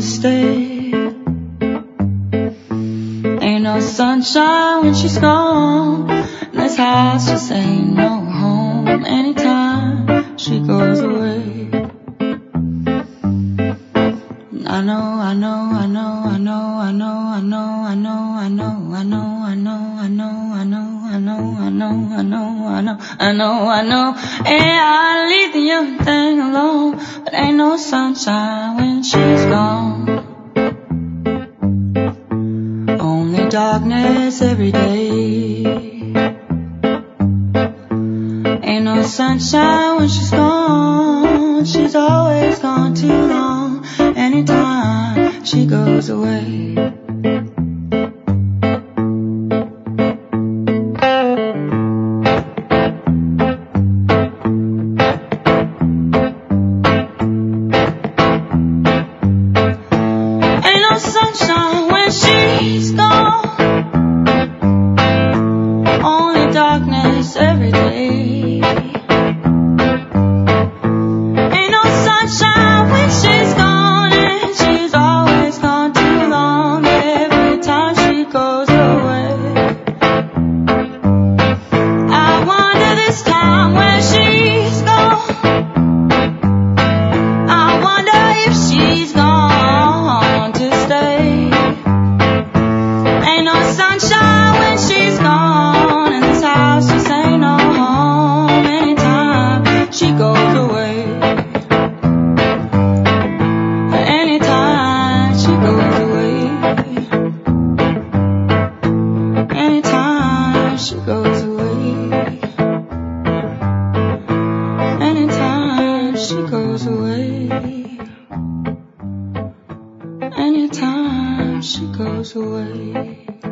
stay. Ain't no sunshine when she's gone. This house just ain't no home anytime she goes away. I know, I know, I know, I know, I know, I know, I know, I know, I know, I know, I know, I know, I know, I know, I know, I know, I know, I know. And I leave the young thing alone, but ain't no sunshine when she's gone. Only darkness every day. Ain't no sunshine when she's gone. She's always gone too long. Anytime she goes away. She goes away. Anytime she goes away.